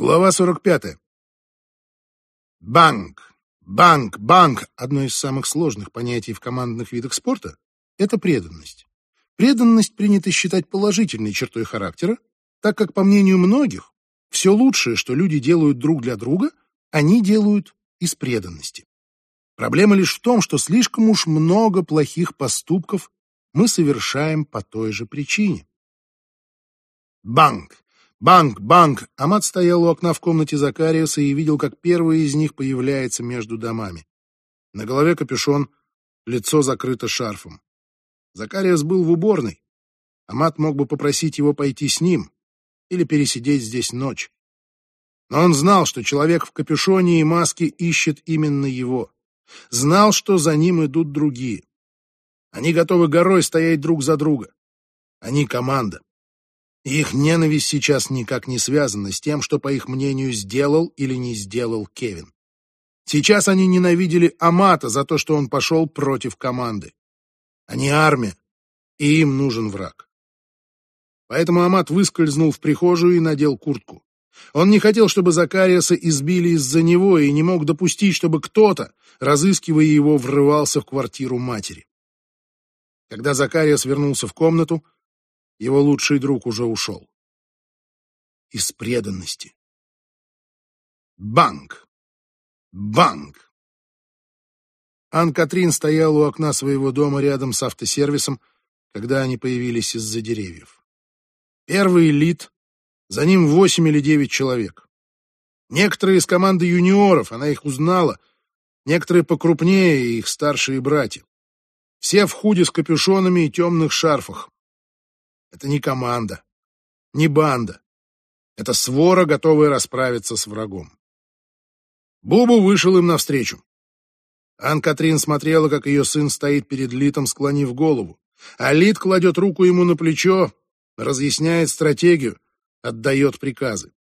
Глава 45. Банк, банк, банк — одно из самых сложных понятий в командных видах спорта — это преданность. Преданность принято считать положительной чертой характера, так как, по мнению многих, все лучшее, что люди делают друг для друга, они делают из преданности. Проблема лишь в том, что слишком уж много плохих поступков мы совершаем по той же причине. Банк. Банк, банк! Амат стоял у окна в комнате Закариуса и видел, как первый из них появляется между домами. На голове капюшон, лицо закрыто шарфом. Закариус был в уборной. Амат мог бы попросить его пойти с ним или пересидеть здесь ночь. Но он знал, что человек в капюшоне и маске ищет именно его. Знал, что за ним идут другие. Они готовы горой стоять друг за друга. Они команда. Их ненависть сейчас никак не связана с тем, что, по их мнению, сделал или не сделал Кевин. Сейчас они ненавидели Амата за то, что он пошел против команды. Они армия, и им нужен враг. Поэтому Амат выскользнул в прихожую и надел куртку. Он не хотел, чтобы Закариаса избили из-за него и не мог допустить, чтобы кто-то, разыскивая его, врывался в квартиру матери. Когда Закариас вернулся в комнату, его лучший друг уже ушел. Из преданности. Банк. Банк. Ан-Катрин стояла у окна своего дома рядом с автосервисом, когда они появились из-за деревьев. Первый лид, за ним восемь или девять человек. Некоторые из команды юниоров, она их узнала, некоторые покрупнее, их старшие братья. Все в худе с капюшонами и темных шарфах. Это не команда, не банда. Это свора, готовая расправиться с врагом. Бубу вышел им навстречу. Ан-Катрин смотрела, как ее сын стоит перед Литом, склонив голову, а Лит кладет руку ему на плечо, разъясняет стратегию, отдает приказы.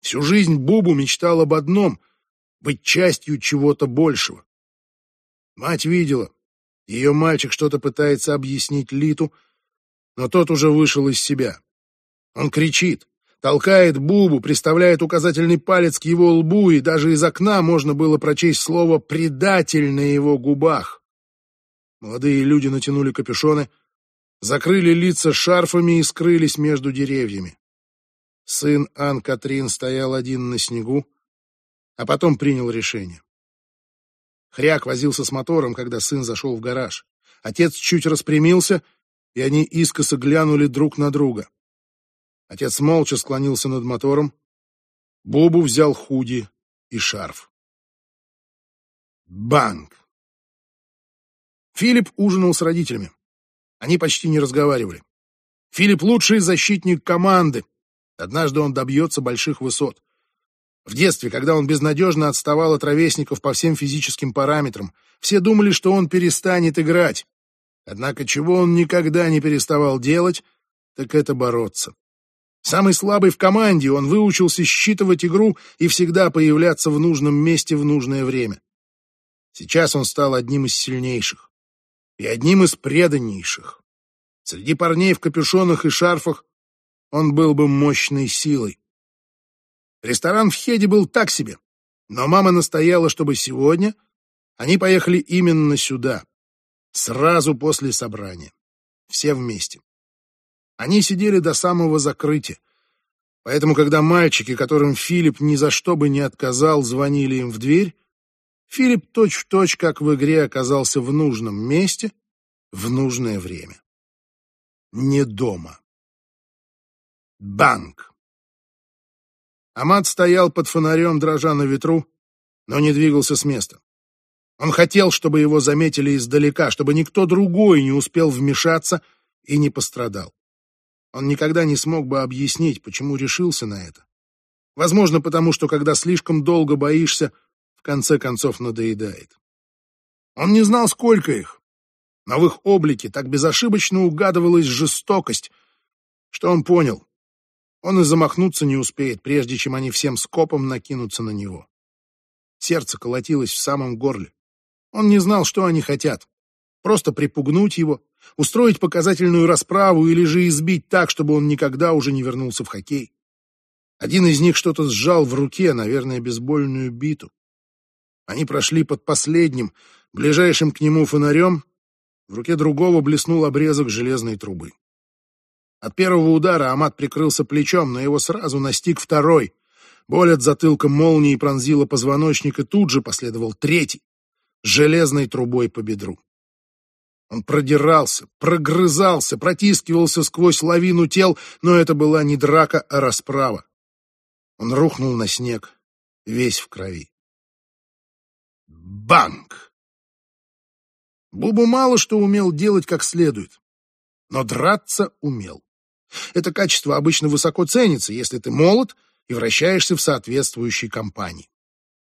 Всю жизнь Бубу мечтал об одном — быть частью чего-то большего. Мать видела, ее мальчик что-то пытается объяснить Литу — но тот уже вышел из себя. Он кричит, толкает Бубу, приставляет указательный палец к его лбу, и даже из окна можно было прочесть слово «предатель» на его губах. Молодые люди натянули капюшоны, закрыли лица шарфами и скрылись между деревьями. Сын Ан-Катрин стоял один на снегу, а потом принял решение. Хряк возился с мотором, когда сын зашел в гараж. Отец чуть распрямился — и они искоса глянули друг на друга. Отец молча склонился над мотором. Бобу взял худи и шарф. Банк! Филипп ужинал с родителями. Они почти не разговаривали. Филипп лучший защитник команды. Однажды он добьется больших высот. В детстве, когда он безнадежно отставал от ровесников по всем физическим параметрам, все думали, что он перестанет играть. Однако чего он никогда не переставал делать, так это бороться. Самый слабый в команде, он выучился считывать игру и всегда появляться в нужном месте в нужное время. Сейчас он стал одним из сильнейших и одним из преданнейших. Среди парней в капюшонах и шарфах он был бы мощной силой. Ресторан в Хеде был так себе, но мама настояла, чтобы сегодня они поехали именно сюда. Сразу после собрания. Все вместе. Они сидели до самого закрытия. Поэтому, когда мальчики, которым Филипп ни за что бы не отказал, звонили им в дверь, Филипп точь-в-точь, точь, как в игре, оказался в нужном месте в нужное время. Не дома. Банк. Амат стоял под фонарем, дрожа на ветру, но не двигался с места. Он хотел, чтобы его заметили издалека, чтобы никто другой не успел вмешаться и не пострадал. Он никогда не смог бы объяснить, почему решился на это. Возможно, потому что, когда слишком долго боишься, в конце концов надоедает. Он не знал, сколько их, но в их облике так безошибочно угадывалась жестокость, что он понял, он и замахнуться не успеет, прежде чем они всем скопом накинутся на него. Сердце колотилось в самом горле. Он не знал, что они хотят. Просто припугнуть его, устроить показательную расправу или же избить так, чтобы он никогда уже не вернулся в хоккей. Один из них что-то сжал в руке, наверное, бейсбольную биту. Они прошли под последним, ближайшим к нему фонарем. В руке другого блеснул обрезок железной трубы. От первого удара Амат прикрылся плечом, но его сразу настиг второй. Боль от затылка молнии пронзила позвоночник, и тут же последовал третий, железной трубой по бедру. Он продирался, прогрызался, протискивался сквозь лавину тел, но это была не драка, а расправа. Он рухнул на снег, весь в крови. Банк! Бубу мало что умел делать как следует, но драться умел. Это качество обычно высоко ценится, если ты молод и вращаешься в соответствующей компании.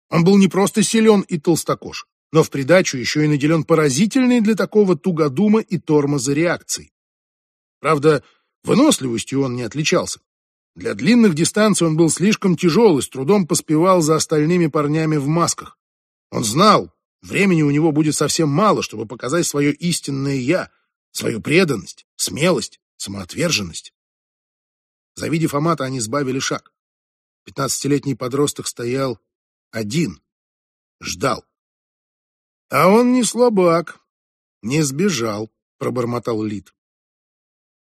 Он был не просто силен и толстокож, но в придачу еще и наделен поразительной для такого тугодума и тормоза реакцией. Правда, выносливостью он не отличался. Для длинных дистанций он был слишком тяжел и с трудом поспевал за остальными парнями в масках. Он знал, времени у него будет совсем мало, чтобы показать свое истинное «я», свою преданность, смелость, самоотверженность. Завидев Амата, они сбавили шаг. Пятнадцатилетний подросток стоял один, ждал. А он не слабак, не сбежал, пробормотал Лид.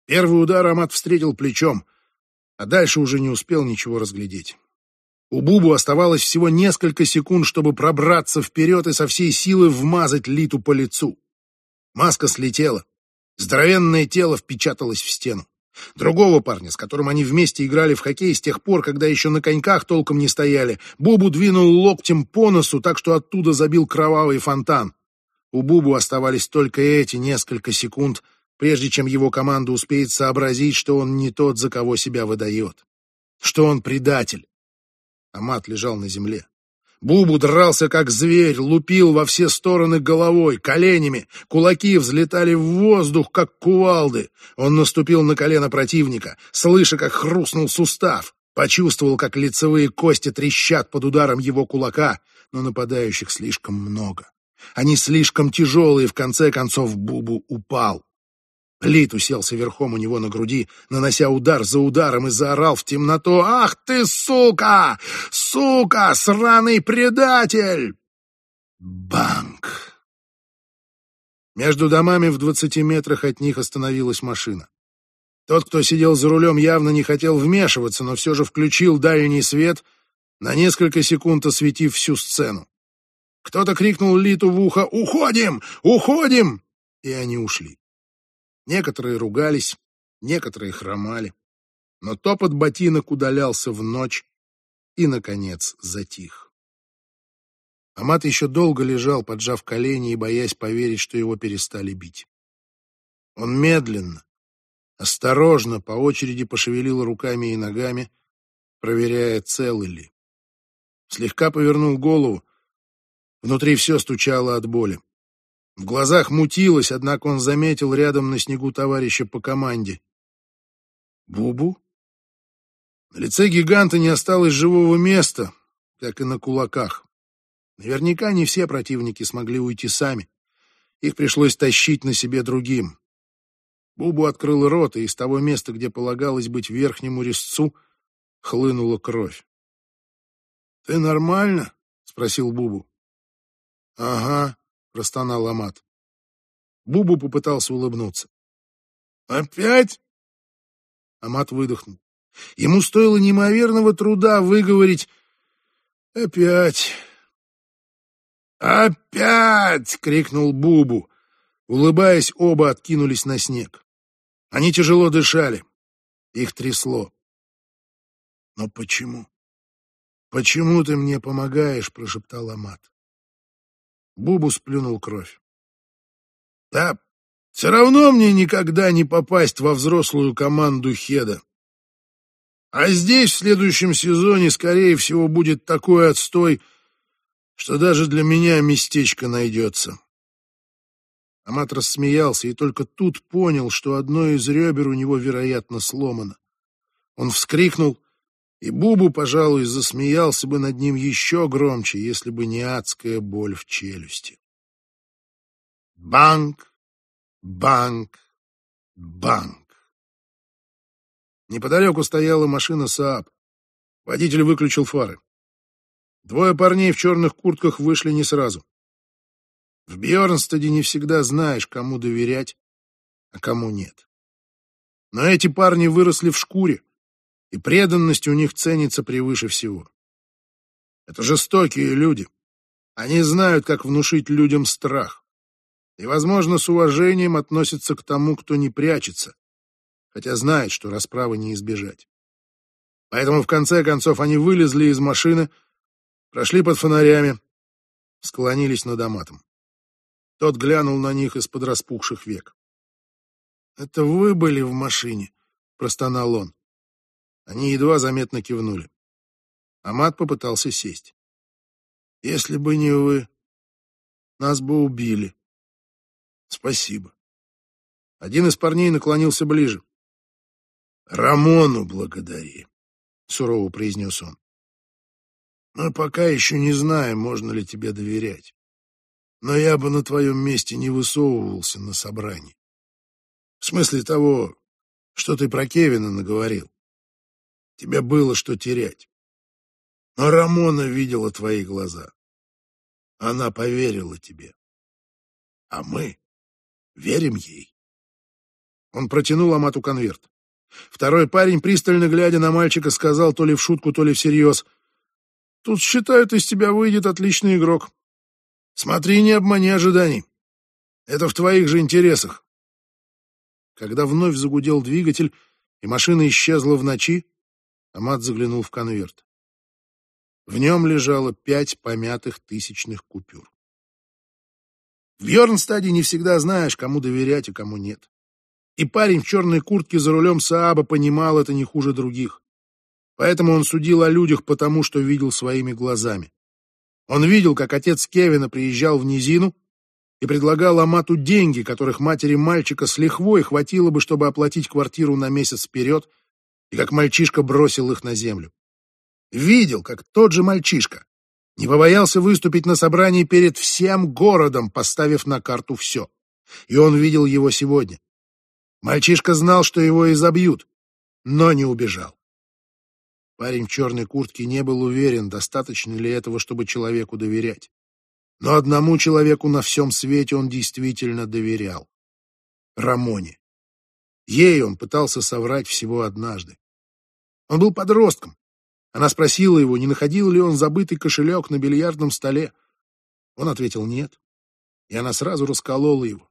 Первый удар Амат встретил плечом, а дальше уже не успел ничего разглядеть. У Бубу оставалось всего несколько секунд, чтобы пробраться вперед и со всей силы вмазать Литу по лицу. Маска слетела. Здоровенное тело впечаталось в стену. Другого парня, с которым они вместе играли в хоккей с тех пор, когда еще на коньках толком не стояли, Бубу двинул локтем по носу, так что оттуда забил кровавый фонтан. У Бубу оставались только эти несколько секунд, прежде чем его команда успеет сообразить, что он не тот, за кого себя выдает, что он предатель. Амат лежал на земле. Бубу дрался как зверь, лупил во все стороны головой, коленями, кулаки взлетали в воздух, как кувалды. Он наступил на колено противника, слыша, как хрустнул сустав, почувствовал, как лицевые кости трещат под ударом его кулака, но нападающих слишком много. Они слишком тяжелые, в конце концов Бубу упал. Лит уселся верхом у него на груди, нанося удар за ударом, и заорал в темноту «Ах ты, сука! Сука! Сраный предатель!» Банк! Между домами в двадцати метрах от них остановилась машина. Тот, кто сидел за рулем, явно не хотел вмешиваться, но все же включил дальний свет, на несколько секунд осветив всю сцену. Кто-то крикнул Литу в ухо «Уходим! Уходим!» И они ушли. Некоторые ругались, некоторые хромали. Но топот ботинок удалялся в ночь и, наконец, затих. Амат еще долго лежал, поджав колени и боясь поверить, что его перестали бить. Он медленно, осторожно, по очереди пошевелил руками и ногами, проверяя, целы ли. Слегка повернул голову. Внутри все стучало от боли. В глазах мутилось, однако он заметил рядом на снегу товарища по команде. Бубу? На лице гиганта не осталось живого места, как и на кулаках. Наверняка не все противники смогли уйти сами. Их пришлось тащить на себе другим. Бубу открыл рот, и из того места, где полагалось быть верхнему резцу, хлынула кровь. — Ты нормально? — спросил Бубу. — Ага, — простонал Амат. Бубу попытался улыбнуться. «Опять?» Амат выдохнул. Ему стоило неимоверного труда выговорить «Опять!» «Опять!» — крикнул Бубу. Улыбаясь, оба откинулись на снег. Они тяжело дышали. Их трясло. «Но почему? Почему ты мне помогаешь?» — прошептал Амат. Бубу сплюнул кровь. Да, все равно мне никогда не попасть во взрослую команду Хеда. А здесь в следующем сезоне, скорее всего, будет такой отстой, что даже для меня местечко найдется. Амат рассмеялся и только тут понял, что одно из ребер у него, вероятно, сломано. Он вскрикнул и Бубу, пожалуй, засмеялся бы над ним еще громче, если бы не адская боль в челюсти. Банк, банк, банк. Неподалеку стояла машина Saab. Водитель выключил фары. Двое парней в черных куртках вышли не сразу. В Бьернстаде не всегда знаешь, кому доверять, а кому нет. Но эти парни выросли в шкуре, и преданность у них ценится превыше всего. Это жестокие люди. Они знают, как внушить людям страх. И, возможно, с уважением относятся к тому, кто не прячется, хотя знает, что расправы не избежать. Поэтому, в конце концов, они вылезли из машины, прошли под фонарями, склонились над Аматом. Тот глянул на них из-под распухших век. «Это вы были в машине?» — простонал он. Они едва заметно кивнули. Амат попытался сесть. «Если бы не вы, нас бы убили. Спасибо». Один из парней наклонился ближе. «Рамону благодари», — сурово произнес он. «Мы пока еще не знаем, можно ли тебе доверять но я бы на твоем месте не высовывался на собрании. В смысле того, что ты про Кевина наговорил. Тебе было что терять. Но Рамона видела твои глаза. Она поверила тебе. А мы верим ей. Он протянул Амату конверт. Второй парень, пристально глядя на мальчика, сказал то ли в шутку, то ли всерьез. «Тут, считают, из тебя выйдет отличный игрок. Смотри, не обмани ожиданий. Это в твоих же интересах. Когда вновь загудел двигатель, и машина исчезла в ночи, Амат заглянул в конверт. В нем лежало пять помятых тысячных купюр. В Йорнстаде не всегда знаешь, кому доверять и кому нет. И парень в черной куртке за рулем Сааба понимал это не хуже других. Поэтому он судил о людях потому, что видел своими глазами. Он видел, как отец Кевина приезжал в низину и предлагал Амату деньги, которых матери мальчика с лихвой хватило бы, чтобы оплатить квартиру на месяц вперед, и как мальчишка бросил их на землю. Видел, как тот же мальчишка не побоялся выступить на собрании перед всем городом, поставив на карту все. И он видел его сегодня. Мальчишка знал, что его изобьют, но не убежал. Парень в черной куртке не был уверен, достаточно ли этого, чтобы человеку доверять. Но одному человеку на всем свете он действительно доверял. Рамоне. Ей он пытался соврать всего однажды. Он был подростком. Она спросила его, не находил ли он забытый кошелек на бильярдном столе. Он ответил нет. И она сразу расколола его.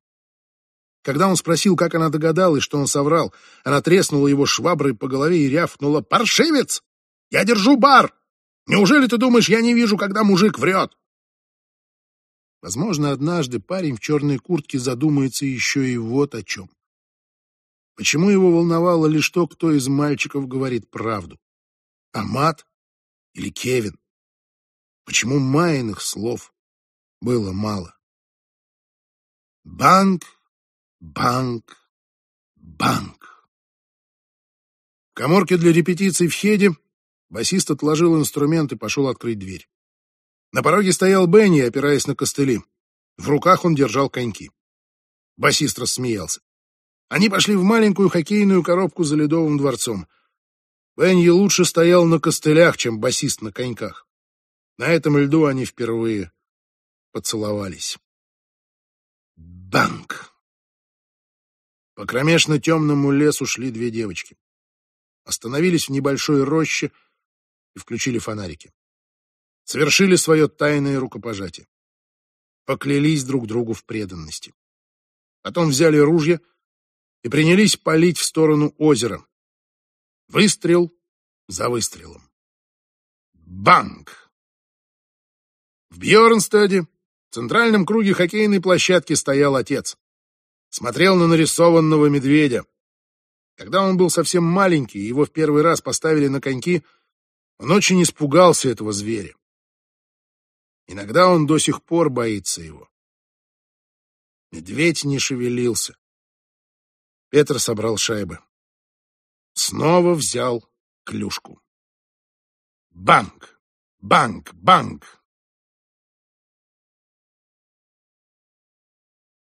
Когда он спросил, как она догадалась, что он соврал, она треснула его шваброй по голове и рявкнула «Паршивец!» Я держу бар! Неужели ты думаешь, я не вижу, когда мужик врет?» Возможно, однажды парень в черной куртке задумается еще и вот о чем. Почему его волновало лишь то, кто из мальчиков говорит правду? Амат или Кевин? Почему Майных слов было мало? Банк, банк, банк. В коморке для репетиций в Хеде Басист отложил инструмент и пошел открыть дверь. На пороге стоял Бенни, опираясь на костыли. В руках он держал коньки. Басист рассмеялся. Они пошли в маленькую хоккейную коробку за ледовым дворцом. Бенни лучше стоял на костылях, чем басист на коньках. На этом льду они впервые поцеловались. Банк! По кромешно темному лесу шли две девочки. Остановились в небольшой роще — и включили фонарики. Совершили свое тайное рукопожатие. Поклялись друг другу в преданности. Потом взяли ружья и принялись палить в сторону озера. Выстрел за выстрелом. Банк! В Бьернстаде, в центральном круге хоккейной площадки, стоял отец. Смотрел на нарисованного медведя. Когда он был совсем маленький, его в первый раз поставили на коньки — он очень испугался этого зверя. Иногда он до сих пор боится его. Медведь не шевелился. Петр собрал шайбы. Снова взял клюшку. Банк, банк, банк.